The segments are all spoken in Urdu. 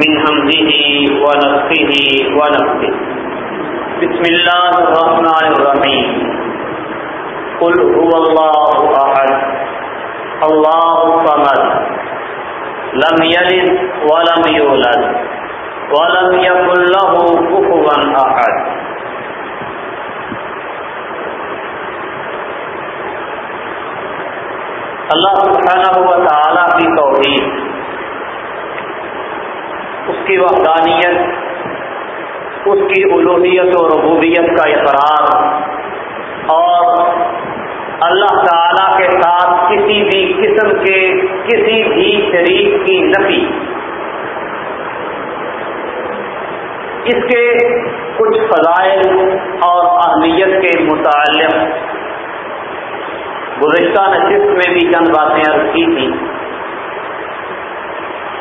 من همزه ونفخه ونفخه. بسم الله الرحمن الرحيم. قل هو الله أحد. الله صمد لم يلد ولم يولد. ولم يكن له كفوا أحد. اللہ سبحانہ و تعالی کی توحید اس کی وحدانیت، اس کی الوحیت و ربوبیت کا اقرار اور اللہ تعالی کے ساتھ کسی بھی قسم کے کسی بھی شریک کی نفی۔ اس کے کچھ فضائل اور اہمیت کے متعلق گزشتہ نشست میں بھی چند باتیں عرض کی تھی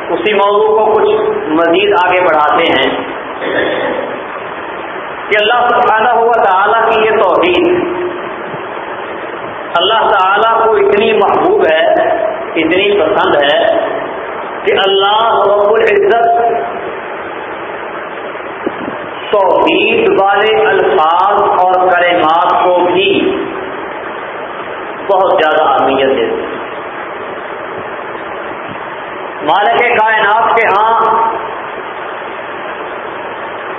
اسی موضوع کو کچھ مزید آگے بڑھاتے ہیں کہ اللہ سبحانہ ہوا تعالیٰ کی یہ توحید اللہ تعالیٰ کو اتنی محبوب ہے، اتنی پسند ہے کہ اللہ رب العزت توحید والے الفاظ اور کلمات کو بھی بہت زیادہ اہمیت ہے مالک کائنات کے ہاں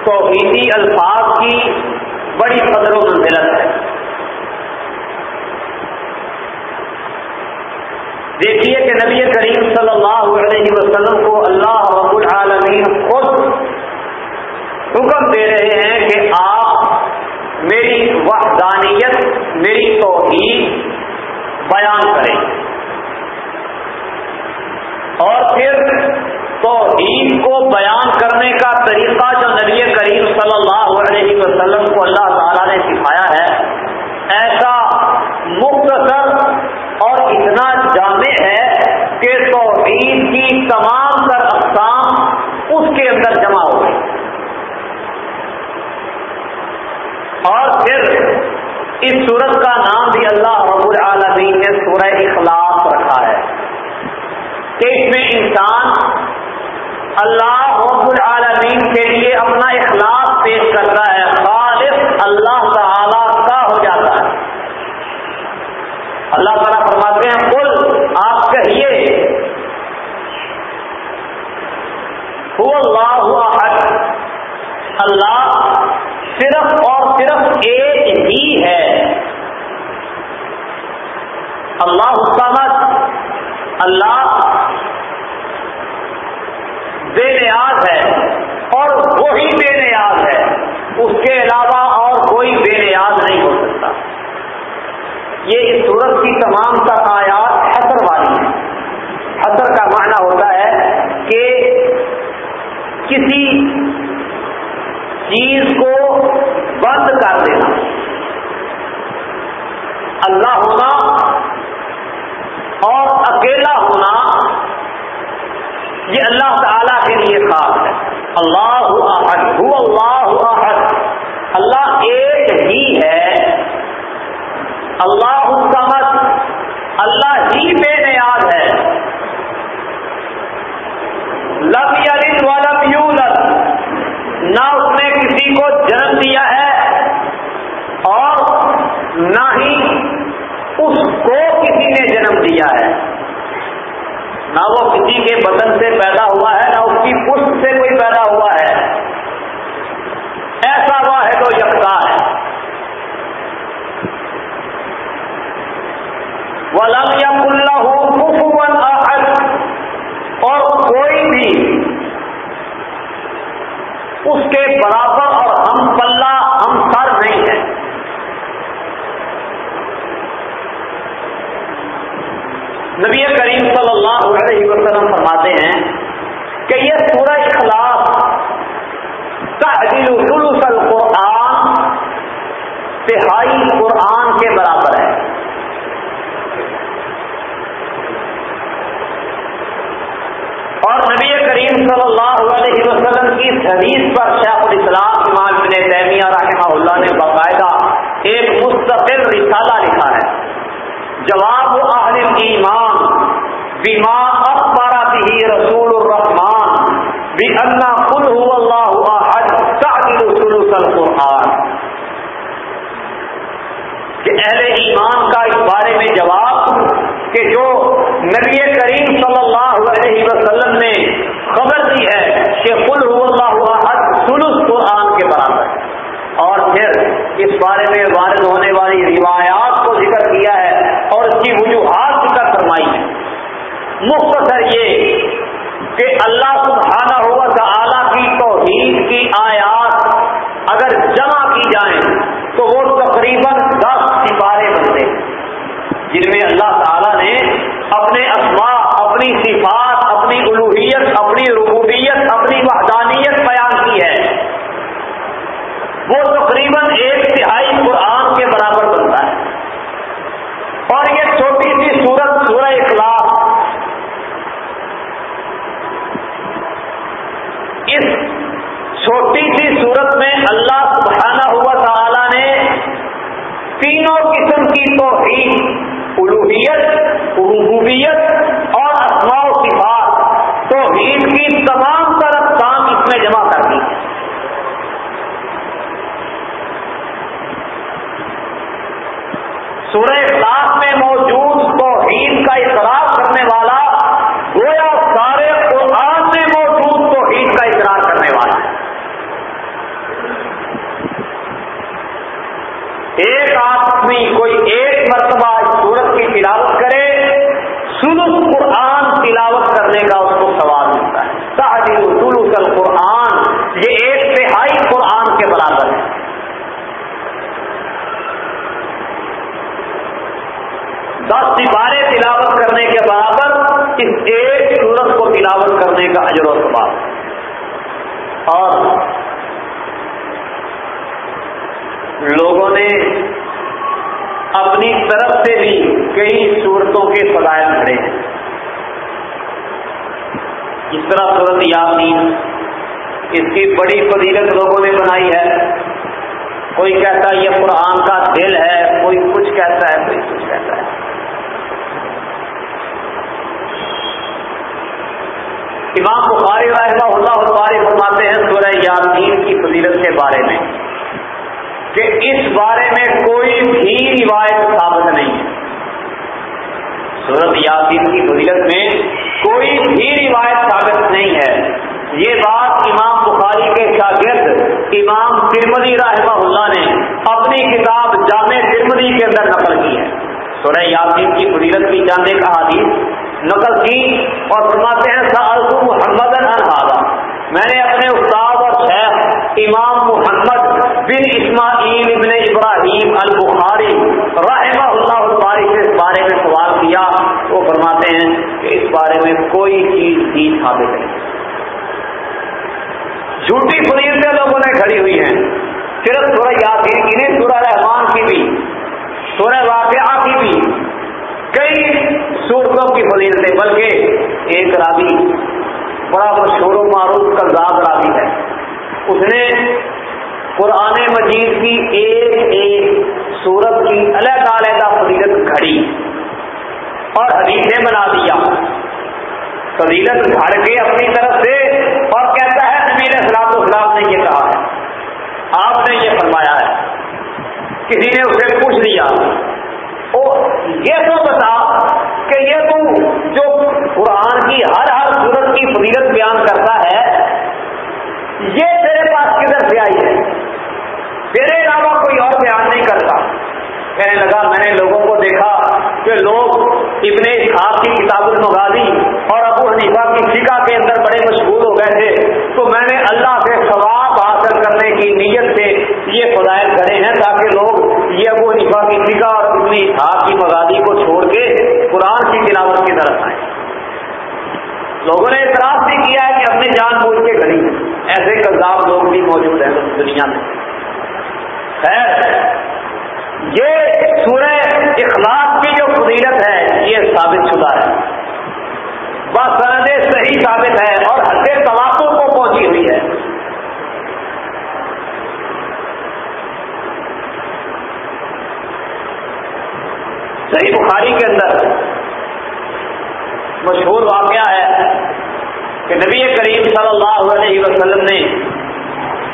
توحیدی الفاظ کی بڑی قدر و منزلت ہے۔ دیکھیے کہ نبی کریم صلی اللہ علیہ وسلم کو اللہ رب العالمین خود حکم دے رہے ہیں کہ آپ میری وحدانیت، میری توحید بیان کریں۔ اور پھر توحید کو بیان کرنے کا طریقہ جو نبی کریم صلی اللہ علیہ وسلم کو اللہ تعالیٰ نے سکھایا ہے، ایسا مختصر اور اتنا جامع ہے کہ توحید کی تمام تر اقسام اس کے اندر جمع ہو گئی اور پھر اس صورت کا نام بھی اللہ رب العالمین نے سورہ اخلاص رکھا ہے۔ کہ اس میں انسان اللہ رب العالمین کے لیے اپنا اخلاص پیش کرتا ہے، خالص اللہ تعالی کا ہو جاتا ہے۔ اللہ تعالیٰ فرماتے ہیں کل آپ کہیے اللہ احد۔ اللہ صرف اور صرف ایک ہی ہے۔ اللہ حکامت اللہ بے نیاز ہے اور وہی بے نیاز ہے اس کے علاوہ اور کوئی بے نیاز نہیں ہو سکتا یہ اس صورت کی تمام تر آیات حسر والی ہیں حسر کا معنی ہوتا ہے کہ کسی چیز کو بند کر دینا اللہ ہونا اور اکیلا ہونا یہ اللہ تعالی کے لیے خاص ہے اللہ احد ہو اللہ احد اللہ ایک ہی ہے اللہ السمد اللہ ہی بے نیاز ہے لم یلد ولم یولد نہ اس نے کسی کو جنم دیا ہے اور نہ ہی اس کو کسی نے جنم دیا ہے نہ وہ کسی کے بدن سے پیدا ہوا ہے نہ اس کی پشت سے کوئی پیدا ہوا ہے ایسا وہ ہے تو یکتا ہے ولم یم اللہ کفون احد اور کوئی بھی اس کے برابر اور ہم پلہ، ہم سر نہیں ہے نبی کریم صلی اللہ علیہ وسلم فرماتے ہیں کہ یہ سورہ اخلاق تحجیل ثلث القرآن تہائی قرآن کے برابر ہے اور نبی کریم صلی اللہ علیہ وسلم کی حدیث پر شیخ الاسلام امام ابن تیمیہ رحمہ اللہ نے باقاعدہ ایک مستقل رسالہ لکھا ہے۔ جواب اہل ایمان بیما اخبار بھی رسول الرحمان بھی خود ہو اللہ القرآن۔ کہ اہل ایمان کا اس بارے میں جواب، کہ جو نبی کریم صلی اللہ علیہ وسلم نے خبر دی ہے کہ کل اللہ سلس قرآن کے برابر اور پھر اس بارے میں وارد ہونے والی روایات کو ذکر کیا ہے اور اس کی وجوہات ذکر فرمائی ہے مختصر یہ کہ اللہ سبحانہ ہوا تعالی کی توحید کی آیات اگر جمع کی جائیں تو وہ تقریباً دس سپارے بنتے جن میں اللہ تعالی نے اپنے اسماء، اپنی صفات، اپنی الوحیت اپنی ربوبیت اپنی وحدانیت بیان کی ہے وہ تقریباً ایک تہائی قرآن کے برابر بنتا ہے اور یہ چھوٹی سی سورت سورہ اخلاق اس چھوٹی سی صورت میں اللہ سبحانہ ہوا تعالی نے تینوں قسم کی توحید الوحیت ربوبیت اور اسماء و صفات توحید کی تمام طرف کام اس میں جمع کر دی سورہ اخلاق میں موجود توحید کا اقرار کرنے والا گویا سارے قرآن میں موجود توحید کا اقرار کرنے والا ہے ایک آدمی کوئی ایک مرتبہ سورت کی تلاوت کرے سلس قرآن تلاوت کرنے کا اس کو سوال ملتا ہے تحریر سلوس القرآن یہ ایک تہائی قرآن کے برابر ہے دس سپارے تلاوت کرنے کے برابر اس ایک سورت کو تلاوت کرنے کا اجر و سباب اور لوگوں نے اپنی طرف سے بھی کئی صورتوں کے فضائل کھڑے ہیں اس طرح صورت یاسین اس کی بڑی فضیلت لوگوں نے بنائی ہے۔ کوئی کہتا ہے یہ قرآن کا دل ہے، کوئی کچھ کہتا ہے، کوئی کچھ کہتا ہے۔ امام بخاری رحمہ اللہ بخاری فرماتے ہیں سورہ یاسین کی فضیلت کے بارے میں۔ کہ اس بارے میں کوئی بھی روایت ثابت نہیں ہے۔ سورت یاسین کی فضیلت میں کوئی بھی روایت ثابت نہیں ہے۔ یہ بات امام بخاری کے شاگرد امام ترمدی رحمہ اللہ نے اپنی کتاب جامع ترمدی کے اندر نقل کی ہے۔ سورہ یاسین کی فضیلت کی جاننے کا حدیث نقل کی اور فرماتے ہیں محمد میں نے اپنے استاد اور شیخ امام محمد بن اسماعیل ابن ابراہیم البخاری رحمہ اللہ الباری سے اس بارے میں سوال کیا، وہ فرماتے ہیں کہ اس بارے میں کوئی چیز بھی ثابت نہیں۔ جھوٹی فریضیں لوگوں نے کھڑی ہوئی ہیں۔ صرف سورہ یاسین کی نہیں، سورہ رحمان کی بھی، سورہ واقعہ کی بھی۔ کئی صورتوں کی فضیلتیں بلکہ ایک راوی بڑا مشہور و معروف کرداب راوی ہے۔ اس نے قرآن مجید کی ایک ایک صورت کی علیحدہ علیحدہ فضیلت گھڑی اور حدیثیں بنا دیا۔ فضیلت گھڑ کے اپنی طرف سے اور کہتا ہے، نبی اسلام اسلام نے یہ کہا ہے۔ آپ نے یہ فرمایا ہے۔ کسی نے اسے پوچھ لیا۔ یہ تو بتا کہ یہ تو جو قرآن کی ہر ہر صورت کی فضیلت بیان کرتا ہے، یہ تیرے پاس کدھر سے آئی ہے؟ تیرے علاوہ کوئی اور بیان نہیں کرتا۔ کہنے لگا، میں نے لوگوں کو دیکھا کہ لوگ ابن اسحاق کی کتاب المغازی اور ابو حنیفہ کی فقہ کے اندر بڑے مشغول ہو گئے تھے۔ تو میں نے اللہ سے ثواب حاصل کرنے کی نیت سے یہ فضائل کرے ہیں تاکہ لوگ یہ ابو حنیفہ کی فقہ اور ابن اسحاق کی مغازی کو چھوڑ کے قرآن کی تلاوت کی طرف آئے۔ لوگوں نے اعتراض بھی کیا ہے کہ اپنی جان بوجھ کے گھڑی ایسے کذاب لوگ بھی موجود ہیں دنیا میں۔ خیر یہ سورہ اخلاق کی جو فضیلت ہے، یہ ثابت شدہ ہے۔ بس صحیح ثابت ہے اور حد تواتر کو پہنچی ہوئی ہے۔ صحیح بخاری کے اندر مشہور واقعہ ہے کہ نبی کریم صلی اللہ علیہ وسلم نے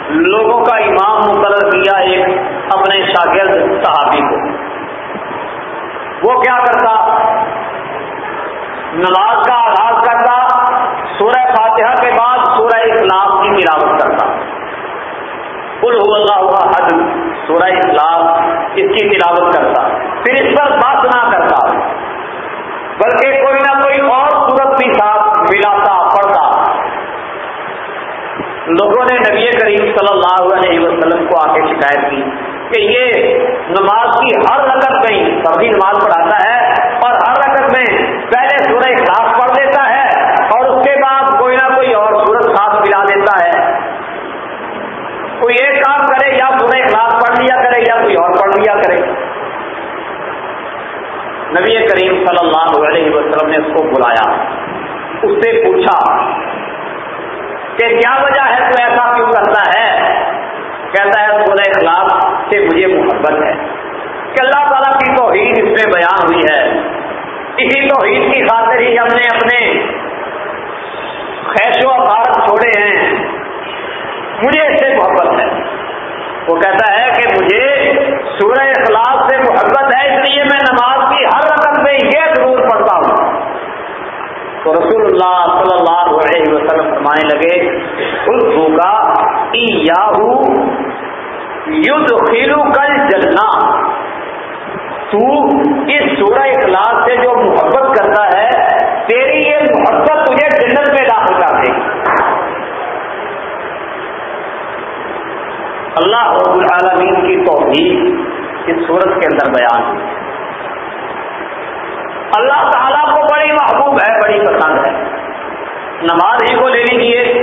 لوگوں کا امام مقرر کیا ایک اپنے شاگرد صحابی کو۔ وہ کیا کرتا؟ نماز کا آغاز کرتا، سورہ فاتحہ کے بعد سورہ اسلام کی تلاوت کرتا۔ کل اللہ ہوا حد سورہ اسلام اس کی تلاوت کرتا۔ پھر اس پر بات نہ کرتا۔ بلکہ کوئی نہ کوئی اور صورت بھی ساتھ ملاتا۔ لوگوں نے نبی کریم صلی اللہ علیہ وسلم کو آ کے شکایت کی کہ یہ نماز کی ہر رقم میں سبھی نماز پڑھاتا ہے اور ہر رقم میں پہلے سورہ اخلاص پڑھ دیتا ہے اور اس کے بعد کوئی نہ کوئی اور سورت ساتھ ملا دیتا ہے۔ کوئی ایک کام کرے یا سورہ اخلاص پڑھ لیا کرے یا کوئی اور پڑھ لیا کرے۔ نبی کریم صلی اللہ علیہ وسلم نے اس کو بلایا، اس سے پوچھا کہ کیا وجہ ہے تو ایسا کیوں کرتا ہے؟ کہتا ہے سورہ اخلاق سے مجھے محبت ہے۔ کہ اللہ تعالیٰ کی توحید اس میں بیان ہوئی ہے۔ اسی توحید کی خاطر ہی ہم نے اپنے خیش و عبارت چھوڑے ہیں۔ مجھے اس سے محبت ہے۔ وہ کہتا ہے کہ مجھے سورہ اخلاق سے محبت ہے، اس لیے میں نماز کی ہر رقم میں یہ ضرور پڑھتا ہوں۔ تو رسول اللہ صلی اللہ علیہ وسلم فرمانے لگے خود کا خیلو کل جلنا تو اس سورہ اخلاق سے جو محبت کرتا ہے، تیری یہ محبت تجھے جنت میں داخل کر دے اللہ رب العالمین کی توحید اس صورت کے اندر بیان اللہ تعالیٰ کو بڑی محبوب ہے، بڑی پسند ہے۔ نماز ہی کو لے لیجیے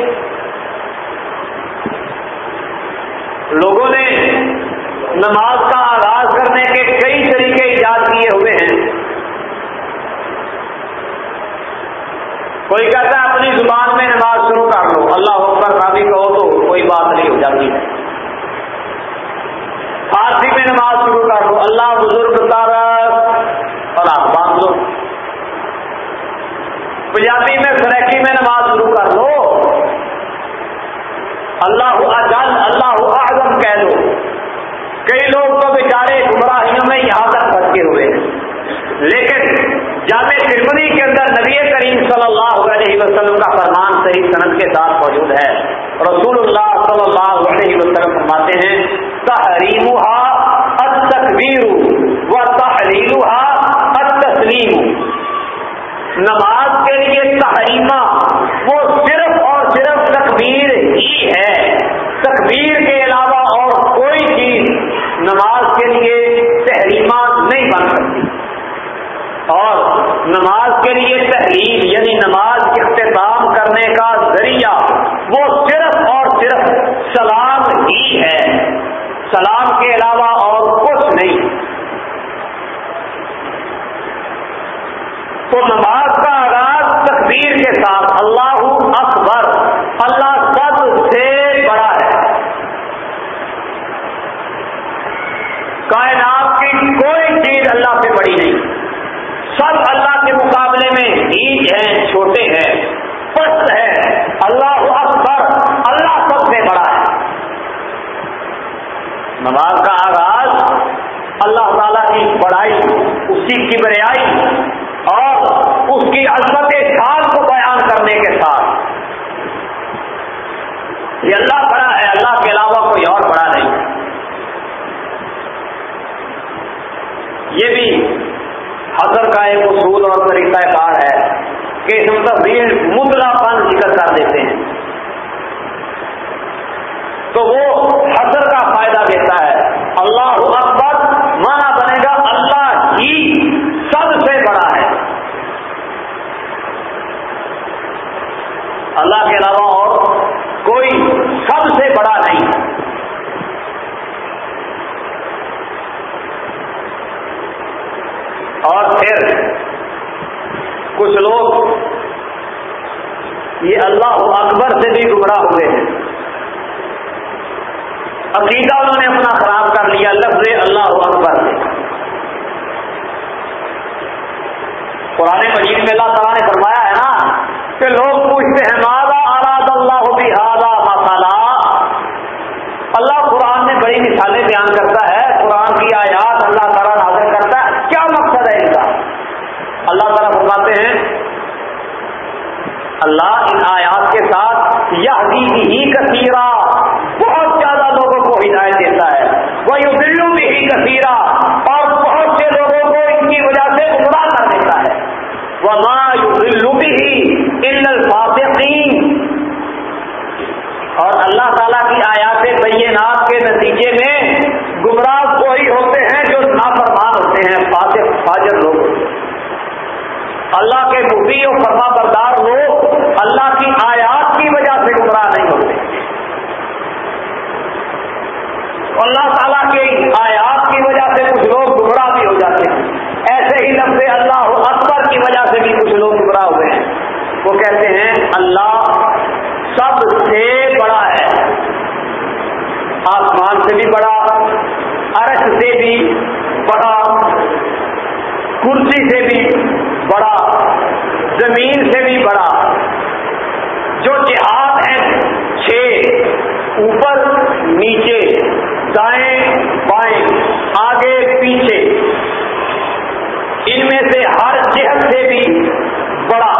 لوگوں نے نماز کا آغاز کرنے کے کئی طریقے ایجاد کیے ہوئے ہیں۔ کوئی کہتا ہے، اپنی زبان میں نماز شروع کر لو۔ اللہ اکبر کافی کہو تو کوئی بات نہیں ہو جاتی۔ ہے فارسی میں نماز شروع کر لو۔ اللہ بزرگ تارک اور باندھ لو پنجابی میں سریکی میں نماز شروع کر لو اللہ اجل، اللہ اعظم کہہ دو۔ کئی لوگ تو بیچارے گمراہیوں میں یہاں تک پھنسے ہوئے۔ ہیں لیکن جامع ترمنی کے اندر نبی کریم صلی اللہ علیہ وسلم کا فرمان صحیح صنعت کے ساتھ موجود ہے۔ رسول اللہ صلی اللہ علیہ وسلم فرماتے ہیں تحریم تقبیر و تحریر نماز کے لیے تحریمہ، وہ صرف اور صرف تکبیر ہی ہے۔ تکبیر کے علاوہ اور کوئی چیز نماز کے لیے تحریمہ نہیں بن سکتی۔ اور نماز کے لیے تحریر یعنی نماز اختتام کرنے کا ذریعہ وہ صرف اور صرف سلام ہی ہے۔ سلام کے علاوہ اور کچھ نہیں تو نماز کا آغاز تقبیر کے ساتھ اللہ اکبر، اللہ سب سے بڑا ہے۔ کائنات کی کوئی چیز اللہ سے بڑی نہیں۔ سب اللہ کے مقابلے میں عید ہیں، چھوٹے ہیں، پست ہے اللہ اکبر، اللہ سب سے بڑا ہے۔ نماز کا آغاز اللہ تعالی کی بڑائی، اسی کی بریائی اور اس کی عظمت شان کو بیان کرنے کے ساتھ یہ اللہ بڑا ہے اللہ کے علاوہ کوئی اور بڑا نہیں یہ بھی حضر کا ایک اصول اور طریقہ کار ہے کہ اس مطلب متفیل مدلا پن ذکر کر دیتے ہیں۔ تو وہ حضر کا فائدہ دیتا ہے اللہ اکبر مانا بنے گا اللہ ہی سب سے بڑا ہے اللہ کے علاوہ اور کوئی سب سے بڑا نہیں اور پھر کچھ لوگ یہ اللہ اکبر سے بھی گمراہ ہوئے ہیں۔ عقیدہ انہوں نے اپنا خراب کر لیا، لفظ اللہ اکبر سے۔ قرآن مجید میں اللہ تعالیٰ نے فرمایا ہے نا کہ لوگ پوچھتے ہیں مادا آراد اللہ بھی ہادا اور اللہ تعالیٰ کی آیات بینات کے نتیجے میں گمراہ وہی ہوتے ہیں جو نافرمان ہوتے ہیں فاجر فاجر لوگ اللہ کے مفی اور فرما بردار لوگ اللہ کی آیات کی وجہ سے گمراہ نہیں ہوتے اللہ تعالیٰ کے آیات کی وجہ سے کچھ لوگ گمراہ بھی ہو جاتے ہیں ایسے ہی لفظ اللہ اکبر کی وجہ سے بھی کچھ لوگ گمراہ ہوئے ہیں وہ کہتے ہیں اللہ سب سے بڑا ہے آسمان سے بھی بڑا عرش سے بھی بڑا کرسی سے بھی بڑا زمین سے بھی بڑا جو جہاد ہیں چھ اوپر نیچے دائیں بائیں آگے پیچھے ان میں سے ہر جہد سے بھی بڑا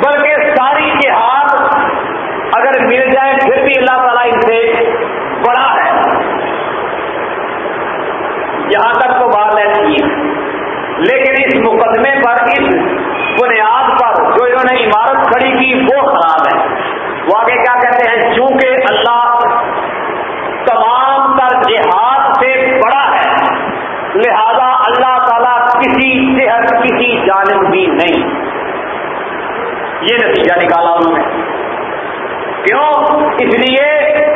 بلکہ ساری جہاد اگر مل جائے پھر بھی اللہ تعالیٰ ان سے بڑا ہے یہاں تک تو بات ایسی ہے لیکن اس مقدمے پر اس بنیاد پر جو انہوں نے عمارت کھڑی کی وہ خراب ہے وہ آگے کیا کہتے ہیں چونکہ اللہ تمام تر جہاد سے بڑا ہے لہذا اللہ تعالیٰ کسی صحت کسی جانب بھی نہیں یہ نتیجہ نکالا انہوں نے کیوں اس لیے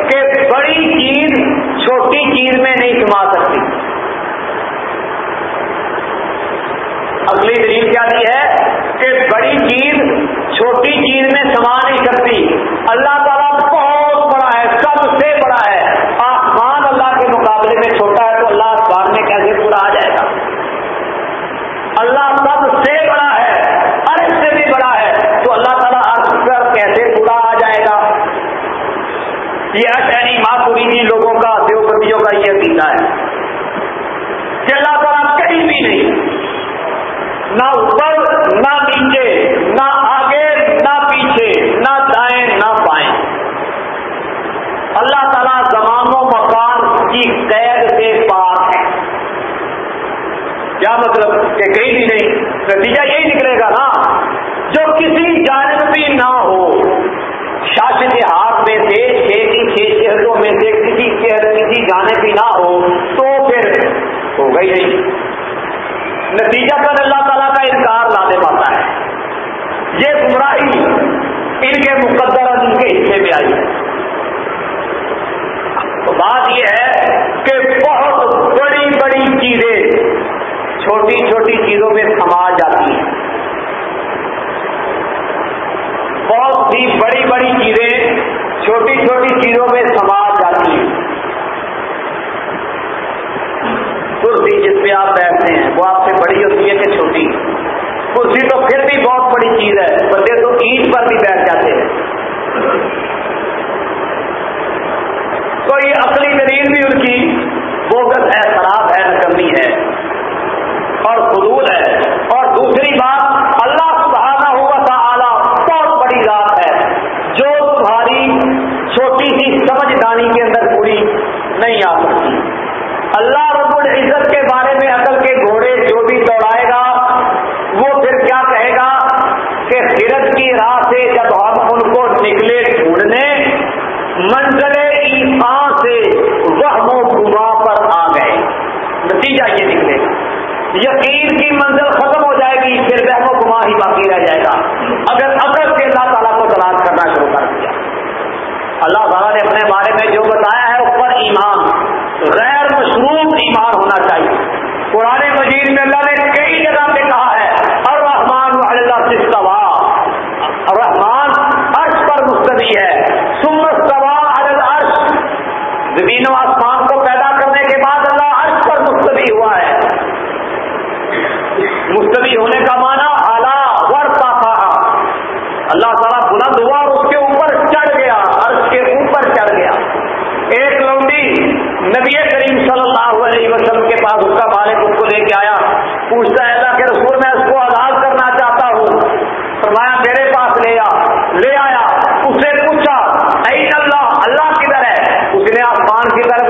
کہ بڑی چیز چھوٹی چیز میں نہیں سما سکتی اگلی دلیل کیا دی ہے کہ بڑی چیز چھوٹی چیز میں سما نہیں سکتی اللہ تعالیٰ بہت بڑا ہے سب سے بڑا ہے آسمان اللہ کے مقابلے میں چھوٹا ہے تو اللہ آسمان میں کیسے پورا آ جائے گا اللہ سب سے بڑا ہے ارے سے بھی بڑا ہے تو اللہ تعالیٰ پر کیسے پورا آ جائے گا یہ شہری ماں لوگوں کا دیوبندیوں کا یہ عقیدہ ہے کہ اللہ تعالیٰ کہیں بھی نہیں۔ نہ اوپر، نہ نیچے، نہ آگے، نہ پیچھے، نہ دائیں، نہ بائیں۔ اللہ تعالیٰ زمان و مکان کی قید سے پاک ہے کیا مطلب کہ کہیں بھی نہیں؟ نتیجہ یہی نکلے گا نا۔ جو کسی جانب بھی نہ ہو شاشن کے ہاتھ میں سے چھ کی چھ شہروں میں سے کسی شہر کسی جانے بھی نہ ہو، تو ہو گئی نہیں۔ نتیجہ پر اللہ تعالیٰ کا انکار لانے پاتا ہے۔ یہ گمراہی ان کے مقدر اور ان کے حصے میں آئی۔ تو بات یہ ہے کہ بہت بڑی بڑی چیزیں چھوٹی چھوٹی چیزوں میں سما جاتی ہیں۔ بہت سی بڑی بڑی چیزیں چھوٹی چھوٹی چیزوں میں سما جاتی ہیں کرسی جس پہ آپ بیٹھتے ہیں، وہ آپ سے بڑی ہوتی ہے کہ چھوٹی؟ کرسی تو پھر بھی بہت بڑی چیز ہے، بندے تو اینٹ پر بھی بیٹھ جاتے ہیں۔ تو یہ اصلی دلیل بھی ان کی بوگت ہے، خراب ہے نکمی ہے۔ اور حدود ہے۔ اور دوسری بات، اللہ سبحانہ ہوا تھا اعلیٰ بہت بڑی ذات ہے۔ جو تمہاری چھوٹی سی سمجھدانی کے اندر پوری نہیں آ سکتی اللہ رب العزت کے بارے میں عقل کے گھوڑے جو بھی دوڑائے گا وہ پھر کیا کہے گا کہ ہرت کی راہ سے جب ہم ان کو نکلے ڈھونڈنے، منزل ایمان سے وہ گما پر آ گئے۔ نتیجہ یہ نکلے۔ یقین کی منزل ختم ہو جائے گی، پھر وہم و گما ہی باقی رہ جائے گا۔ اگر عقل سے اللہ تعالیٰ کو تلاش کرنا شروع کر دیا۔ اللہ تعالیٰ نے اپنے بارے میں جو بتایا ہے، اس پر ایمان، غیر مشروط ایمان ہونا چاہیے۔ قرآن مجید میں اللہ نے کئی جگہ پہ کہا ہے اور رحمان اللہ سوا رحمان عرش پر مستدی ہے سمر سوا عرش زمین و آسمان کو پیدا کرنے کے بعد اللہ عرش پر مستدی ہوا ہے مستوی ہونے کا معنی اعلیٰ ورتا تھا اللہ تعالیٰ بلند ہوا اور اس کے اوپر چڑھ گیا عرض کے اوپر چڑھ گیا ایک لوڈی نبی کریم صلی اللہ علیہ وسلم کے پاس اس کا مالک اس کو لے کے آیا پوچھتا ہے اللہ کے رسول میں اس کو آزاد کرنا چاہتا ہوں فرمایا میرے پاس لے آ لے آیا اس سے پوچھا اے اللہ اللہ کدھر ہے اس نے آسمان کی طرف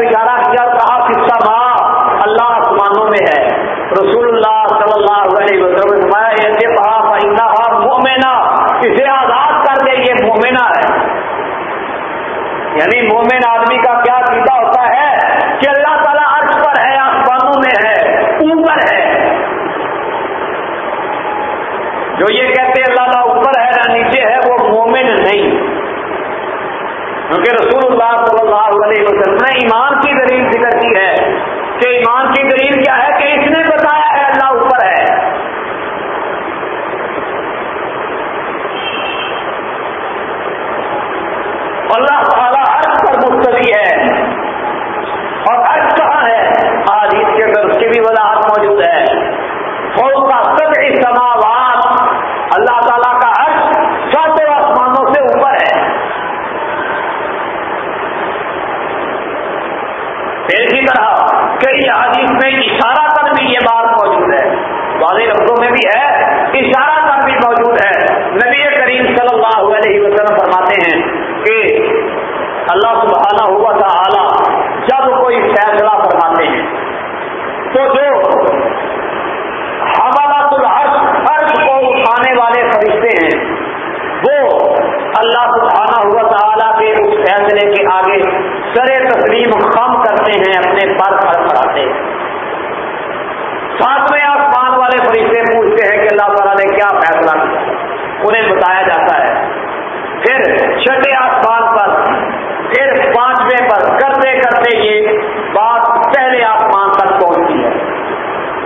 یعنی مومن آدمی کا کیا عقیدہ ہوتا ہے کہ اللہ تعالیٰ عرش پر ہے آسمانوں میں ہے اوپر ہے جو یہ کہتے ہیں اللہ تعالیٰ اوپر ہے نہ نیچے ہے وہ مومن نہیں کیونکہ رسول اللہ صلی اللہ علیہ وسلم نے ایمان کی دلیل ذکر کی ہے کہ ایمان کی دلیل کیا ہے کہ اس نے بتایا ہے اللہ اوپر ہے۔ اللہ تعالیٰ عرض پر مستوی ہے اور عرض کہاں ہے آج اس کے اندر اس کی بھی وضاحت موجود ہے فوج کا سب سماوات اللہ تعالیٰ کا عرض سات آسمانوں سے اوپر ہے اسی طرح کئی حدیث میں اشارہ کر بھی یہ بات موجود ہے واضح لفظوں میں بھی ہے اشارہ کر بھی موجود ہے نبی کریم صلی اللہ علیہ وسلم فرماتے ہیں کہ اللہ سبحانہ ہوا تھا اعلیٰ جب کوئی فیصلہ فرماتے ہیں تو جو حوالات الحرش عرش کو اٹھانے والے فرشتے ہیں وہ اللہ سبحانہ ہوا تعالیٰ کے اس فیصلے کے آگے سر تسلیم خم کرتے ہیں اپنے پر پڑ پڑھاتے ہیں ساتویں آسمان والے فرشتے پوچھتے ہیں کہ اللہ تعالیٰ نے کیا فیصلہ کیا انہیں بتایا جاتا ہے پھر چھٹے آسمان پر پھر پانچویں پر کرتے کرتے یہ بات پہلے آسمان تک پہنچتی ہے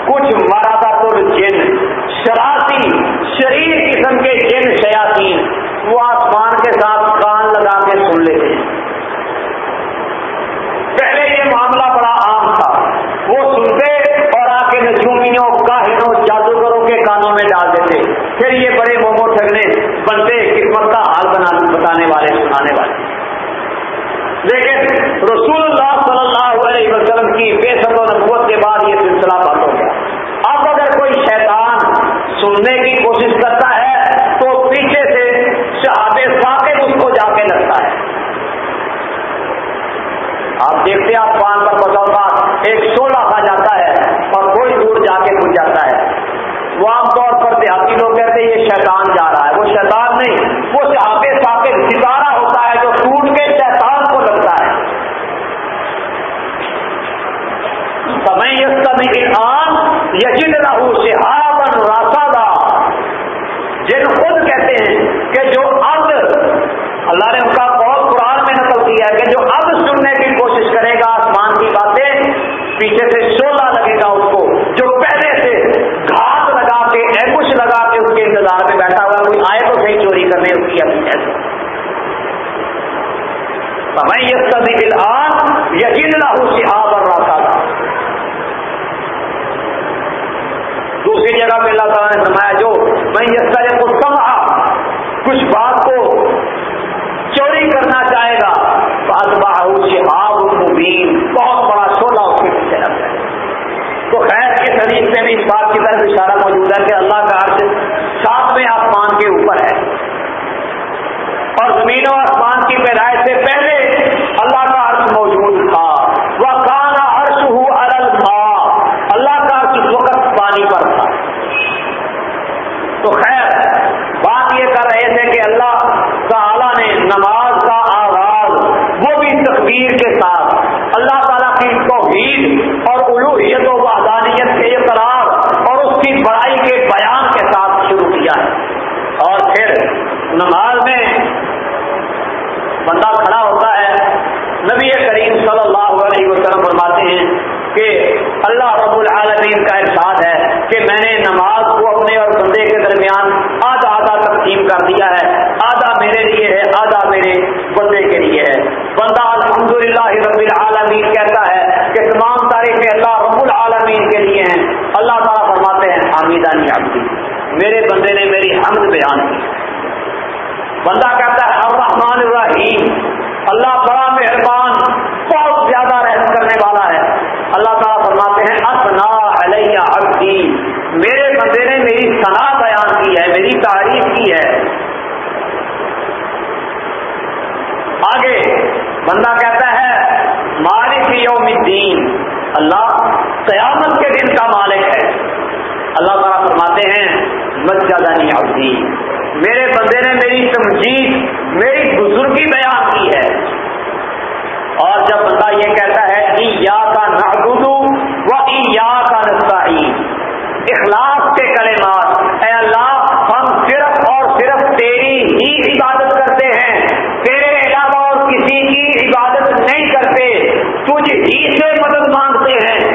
کچھ مرادہ پور جن شراسی شریر قسم کے جن شیاتی وہ آسمان کے ساتھ کان لگا کے سن لیتے ہیں پہلے یہ معاملہ بڑا عام تھا وہ سنتے اور آ کے نجومیوں کاہنوں جادوگروں کے کانوں میں ڈال دیتے۔ پھر یہ بڑے مومو ٹھگنے بنتے، قسمت کا حال بنا بتانے والے، سنانے والے۔ لیکن رسول اللہ صلی اللہ علیہ وسلم کی بے سب و نبوت کے بعد یہ سلسلہ بند ہو گیا۔ اب اگر کوئی شیطان سننے کی کوشش کرتا ہے، تو پیچھے سے شہاد ثاقب اس کو جا کے لگتا ہے۔ آپ دیکھتے ہیں، آپ پان پر بسوتا ایک سولہ کھا جاتا ہے اور کوئی دور جا کے گھس جاتا ہے وہ عام طور پر دیہاتی لوگ کہتے ہیں یہ شیطان جا رہا ہے وہ شیطان نہیں وہ آگے ساکے ستارہ ہوتا ہے جو ٹوٹ کے شیطان کو لگتا ہے سمے یقین رہو شہابن راسا جن خود کہتے ہیں کہ جو اب اللہ نے ان کا بہت قرآن میں نقل کیا ہے کہ جو اب سننے کی کوشش کرے گا آسمان کی باتیں پیچھے سے شولہ لگے گا اس کو جو پہلے سے گھاس لگا کے ایمبش لگا کے اس کے انتظار میں بیٹھا ہوا کوئی آئے تو صحیح چوری کرنے اس کی اپنی یہ سبھی الان یقین لاہو شہاب اور راتا تھا دوسری جگہ پہ اللہ تعالیٰ نے فرمایا، جو میں یہ سارے کو سما کچھ بات کو چوری کرنا چاہے گا بات باہو شہاب مبین بہت بڑا چھوٹا اس کے پیچھے لگ جائے تو خیر کے حدیث میں بھی اس بات کی طرف اشارہ موجود ہے کہ اللہ کا عرش ساتویں آسمان کے اوپر ہے اور زمین و آسمان کی پیدائش سے پہلے اللہ کا عرش موجود تھا وہ کانا عرش ہو اللہ کا عرش اس وقت پانی پر تھا تو خیر بات یہ کر رہے تھے کہ اللہ تعالی نے نماز کا آغاز وہ بھی تقبیر کے ساتھ اللہ تعالیٰ کی توحید اور الوحیت و وحدانیت کے اقرار اور اس کی بڑائی کے بیان کے ساتھ شروع کیا ہے۔ اور پھر نماز میں بندہ کھڑا ہوتا ہے۔ نبی کریم صلی اللہ علیہ وسلم فرماتے ہیں کہ اللہ رب العالمین کا احساس ہے کہ میں نے نماز کو اپنے اور بندے کے درمیان آدھا آدھا تقسیم کر دیا ہے آدھا میرے لیے ہے آدھا میرے بندے کے لیے ہے بندہ الحمد للہ رب العالمین کہتا ہے کہ تمام تاریخیں اللہ رب العالمین کے لیے ہیں اللہ تعالیٰ فرماتے ہیں حامدانی عبدی میرے بندے نے میری حمد بیان کی۔ بندہ کہتا ہے، الرحمن الرحیم، اللہ بڑا مہربان، بہت زیادہ رحم کرنے والا ہے۔ اللہ تعالیٰ فرماتے ہیں اصنا علیہ عبدی، میرے بندے نے میری صنع بیان کی ہے، میری تعریف کی ہے۔ آگے، بندہ کہتا ہے، مالک یوم الدین، اللہ قیامت کے دن کا مالک مجدنی عبدی میرے بندے نے میری تمجید، میری بزرگی بیان کی ہے۔ اور جب بندہ یہ کہتا ہے کہ یا کا نعبدو و ای یا کا نستعین اخلاص کے کلمات، اے اللہ، ہم صرف اور صرف تیری ہی عبادت کرتے ہیں۔ تیرے علاوہ اور کسی کی عبادت نہیں کرتے۔ تجھ ہی سے مدد مانگتے ہیں۔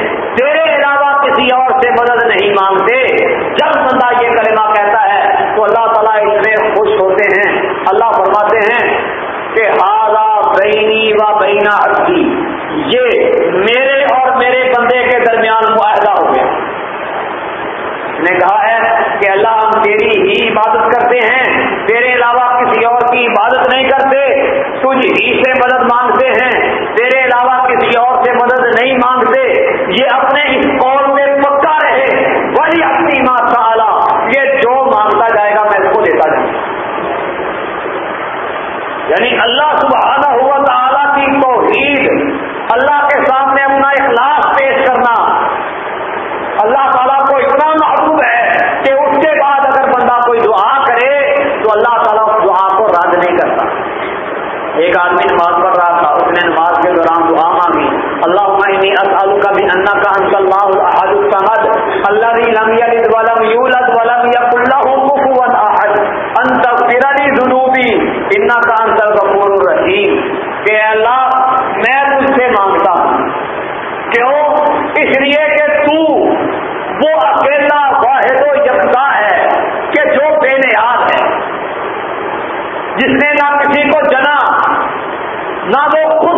مدد نہیں مانگتے۔ جب بندہ یہ کلمہ کہتا ہے، تو اللہ تعالیٰ اس میں خوش ہوتے ہیں۔ اللہ فرماتے ہیں کہ آزا بینی و بینا عبدی یہ میرے اور میرے بندے کے درمیان معاہدہ ہو گیا۔ نے کہا ہے کہ اللہ ہم تیری ہی عبادت کرتے ہیں، تیرے علاوہ کسی اور کی عبادت نہیں کرتے۔ تجھ ہی سے مدد مانگتے ہیں، تیرے علاوہ کسی اور سے مدد نہیں مانگتے۔ یہ اپنے اس قول میں پکا رہے بڑی اپنی ماں تعالی، یہ جو مانتا جائے گا میں اس کو دیتا جاؤں۔ یعنی اللہ سبحانہ ہوا تعالیٰ کی توحید، اللہ کے سامنے اپنا اخلاص پیش کرنا۔ اللہ تعالیٰ کو اتنا محبوب ہے کہ اس کے بعد اگر بندہ کوئی دعا کرے، تو اللہ تعالیٰ دعا کو رد نہیں کرتا۔ ایک آدمی نماز پڑھ رہا تھا، اس نے نماز کے دوران دعا مانگی۔ اللہ عمنی کا بھی انا کا انت اللہ احد الصمد. الذي لم ولم ولم له احد تغفر لي ذنوبي. انك انت الغفور الرحیم کہ اللہ، میں تجھ سے مانگتا ہوں. کیوں؟ اس لیے کہ تو وہ اکیلا واحد و یکتا ہے کہ جو بے نیاز ہے۔ جس نے نہ کسی کو جنا، نہ وہ خود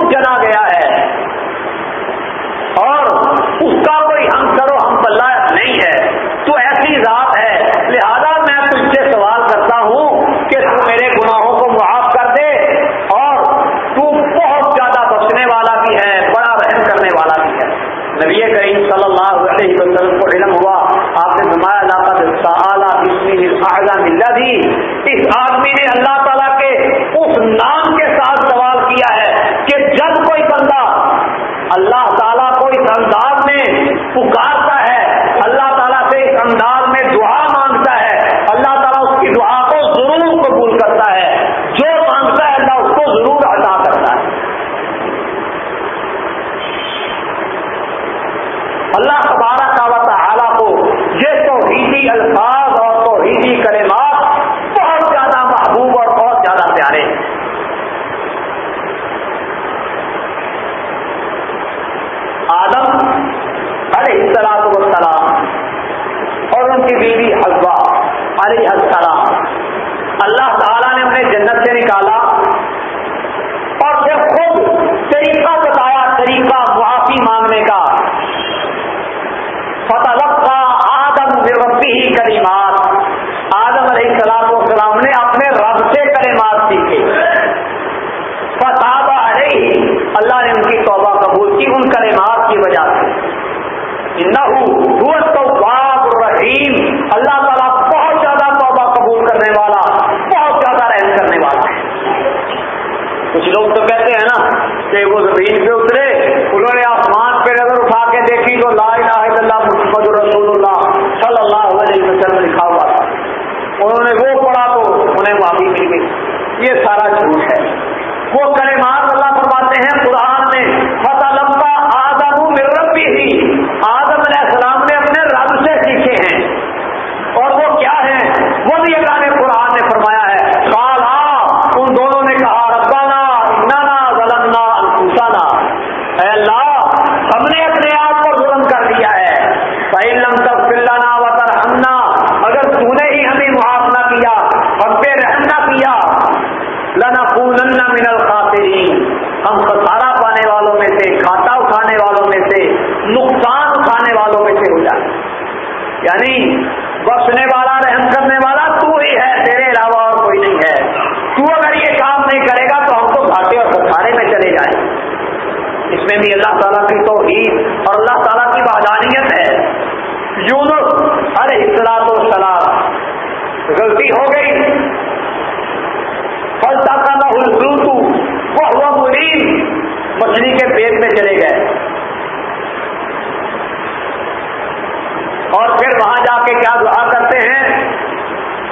بکری کے پیٹ میں چلے گئے۔ اور پھر وہاں جا کے کیا دعا کرتے ہیں؟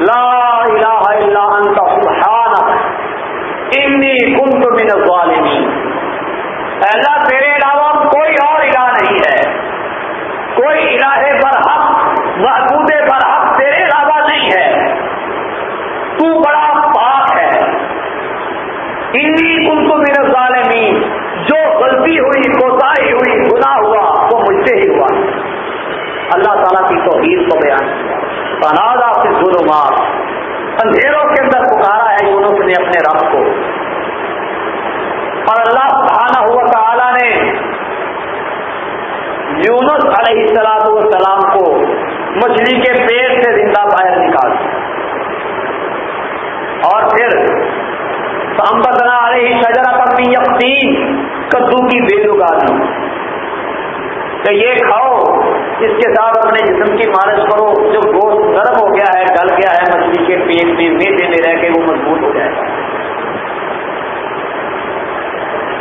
لا الہ الا انت سبحانک، انی کنت من تعالیٰ کی توحید کو بیان کیا۔ سے ظلمات اندھیروں کے اندر پکارا ہے یونس نے اپنے رب کو۔ اور اللہ سبحانہ ہوا تعالیٰ نے یونس علیہ السلام والسلام کو مچھلی کے پیٹ سے زندہ باہر نکال اور پھر سامبدنا علیہ شجرہ پر بھی یقین کدو کی بیل اگا دی۔ کہ یہ کھاؤ، اس کے ساتھ اپنے جسم کی مالش کرو۔ جو گوشت گرم ہو گیا ہے گل گیا ہے، مچھلی کے پیٹ میں میٹے دینے رہ کے وہ مضبوط ہو جائے گا۔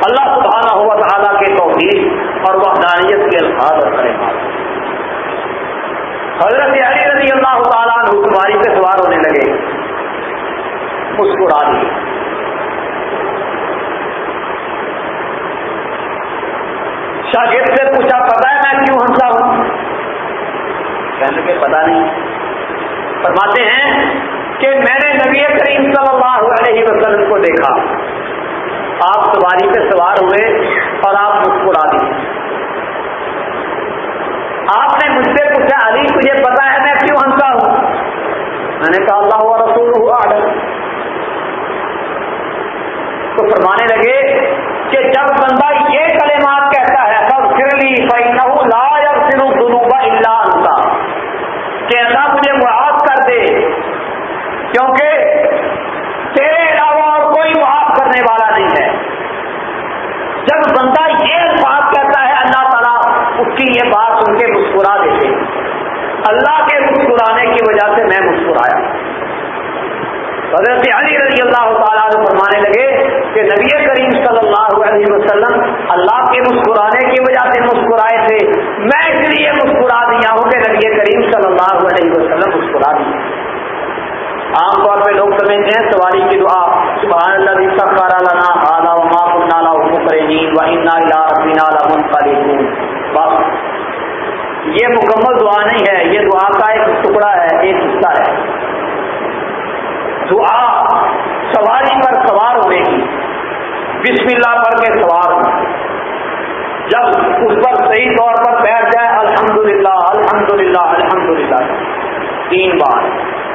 اللہ سبحانہ ہوا تعالیٰ کے توفیق اور وحدانیت کے الفاظ اور کرے حضرت علی رضی اللہ تعالیٰ سواری پہ سوار ہونے لگے۔ مسکرا دیے شاگرد سے پوچھا کہنے کے پتا نہیں۔ فرماتے ہیں کہ میں نے نبی کریم صلی اللہ علیہ وسلم کو دیکھا۔ آپ سواری پہ سوار ہوئے اور آپ مسکرا دیے آپ نے مجھ سے پوچھا، علی، تجھے پتا ہے میں کیوں ہنسا ہوں؟ میں نے کہا، اللہ ہوا رسول ہوا تو فرمانے لگے کہ جب بندہ یہ کلمات کہتا ہے سب پھر لی نہ لا یا پھر دنوبا اللہ انتا کہ اللہ مجھے معاف کر دے کیونکہ تیرے علاوہ اور کوئی معاف کرنے والا نہیں ہے جب بندہ یہ بات کہتا ہے اللہ تعالیٰ اس کی یہ بات سن کے مسکرا دیتے اللہ کے مسکرانے کی وجہ سے میں مسکرایا۔ حضرت علی رضی اللہ تعالیٰ نے فرمانے لگے کہ نبی کریم صلی اللہ علیہ وسلم اللہ کے مسکرانے کی وجہ سے مسکرائے تھے۔ میں اس لیے مسکرا دیا ہوں کہ نبی کریم صلی اللہ علیہ وسلم مسکرا دیا۔ عام طور پہ لوگ سمجھتے ہیں سواری کی دعا، سبحان اللہ رشتہ کارا لانا آلہ و ماں نالا حکر بس۔ یہ مکمل دعا نہیں ہے، یہ دعا کا ایک ٹکڑا ہے، ایک حصہ ہے۔ دعا سواری پر سوار ہونے کی، بسم اللہ پر کے سوار ہو جب اس پر صحیح طور پر بیٹھ جائے الحمد للہ الحمد للہ الحمد للہ تین بار۔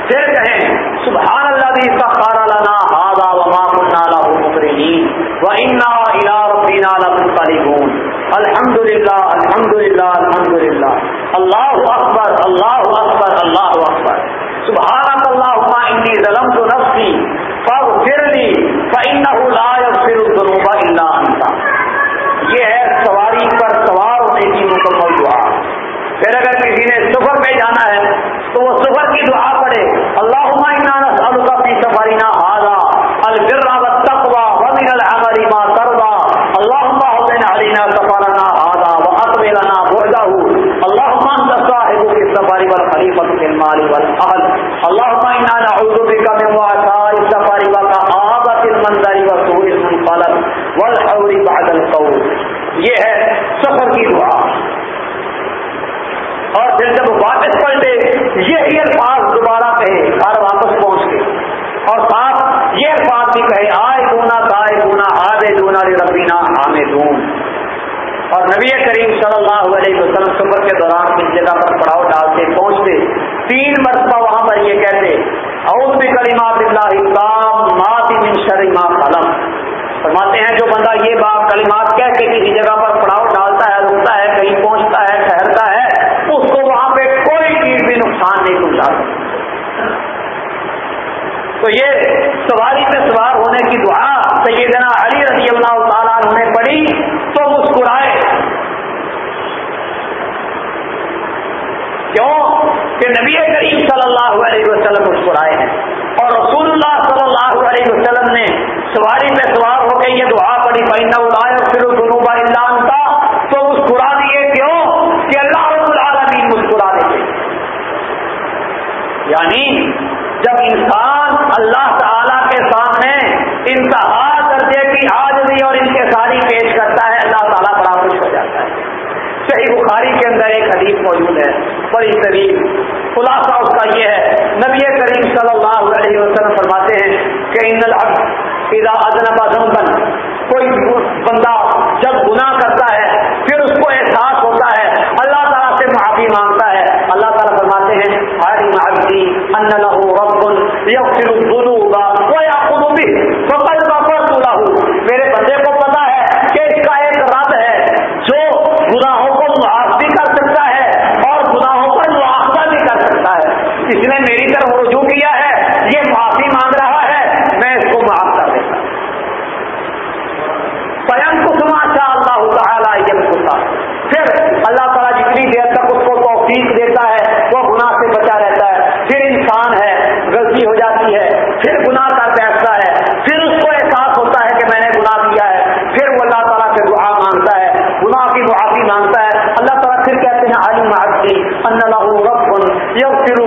پھر کہیں، سبحان اللہ دی کا خارا لانا ہاضا وما نالا مکرین و انا الا ربنا لمنقلبون. الحمد للہ الحمد للہ الحمد للہ اللہ اکبر اللہ اکبر اللہ اکبر. سبحانک اللہم، انی ظلمت نفسی، فاغفر لی لی لا يغفر الذنوب الا انت یہ ہے سواری پر سوار ہونے کی مکمل دعا پھر اگر کسی نے سفر پہ جانا ہے تو وہ سفر کی دعا پڑھے اللہ نسألك في سفرنا هذا البر والتقوى ومن العمل ما ترضى اللهم اهدنا علينا سفرنا هذا واطوي لنا بعده اللهم انت صاحب في السفر والخليفة في المال والاهل اللهم انا نعوذ بك من وعثاء السفر وكآبة المنظر وسوء المنقلب والحور بعد القول. یہ ہے سفر کی دعا. اور پھر جب واپس پلٹے یہی الفاظ دوبارہ کہے، گھر واپس پہنچ کے اور ساتھ یہ بات بھی کہے، آئے دونا گائے دونا آبے دونا ربینا آمے دون اور نبی کریم صلی اللہ علیہ وسلم سفر کے دوران اس جگہ پر پڑاؤ ڈالتے، پہنچتے، تین مرتبہ وہاں پر یہ کہتے اور بھی کلیمات اللہ ماتی من شرما قلم فرماتے ہیں، جو بندہ یہ بات، کلمات کہہ کے کسی جگہ پر پڑاؤ ڈالتا ہے، رکتا ہے، کہیں پہنچتا ہے، ٹھہرتا ہے، اس کو وہاں پہ کوئی چیز بھی نقصان نہیں پہنچا تو یہ سواری پہ سوار ہونے کی دعا سیدنا علی رضی اللہ تعالیٰ نے پڑھی تو مسکرائے کیوں کہ نبی کریم صلی اللہ علیہ وسلم مسکرائے ہیں۔ اور رسول اللہ صلی اللہ علیہ وسلم نے سواری پہ سوار ہو کے یہ دعا پڑی پہنا اڑائے پھر دنوبا اللہ کا تو مسکرا دیے کیوں کہ اللہ رب العالمین مسکرا دیتے یعنی جب انسان اللہ تعالی کے سامنے انتہا درجے کی حاضری اور ان کے ساری پیش کرتا ہے، اللہ تعالیٰ بڑا خوش ہو جاتا ہے۔ صحیح بخاری کے اندر ایک حدیث موجود ہے، بڑی طریق خلاصہ اس کا یہ ہے نبی کریم صلی اللہ علیہ وسلم فرماتے ہیں کہ ان اذا ادنبا ذنبا، کوئی بندہ جب گناہ کرتا ہے، پھر اس کو احساس ہوتا ہے، اللہ تعالیٰ سے معافی مانگتا ہے۔ اللہ تعالیٰ فرماتے ہیں ہاری معافی ان له رب یغفر الذنوب ويأخذ به فقد غفرت له میرے بندے کو پتا ہے کہ اس کا ایک رب ہے جو گناہوں کو معاف بھی کر سکتا ہے اور گناہوں پر مواخذہ بھی کر سکتا ہے اس نے میری طرف رجوع کیا ہے، یہ معافی مانگ رہا ہے، میں اس کو معاف کر دیتا سیم کو سما اللہ تعالیٰ یم کتا پھر اللہ تعالیٰ جتنی دیر تک اس کو توفیق دیتا ہے، وہ گناہ سے بچا رہتا ہے۔ پھر انسان ہے، غلطی ہو جاتی ہے، پھر گناہ کر بیٹھتا ہے۔ پھر اس کو احساس ہوتا ہے کہ میں نے گناہ کیا ہے۔ پھر وہ اللہ تعالیٰ سے دعا مانگتا ہے، گناہ کی معافی مانگتا ہے۔ اللہ تعالیٰ پھر کہتے ہیں علی معافی ان رب یب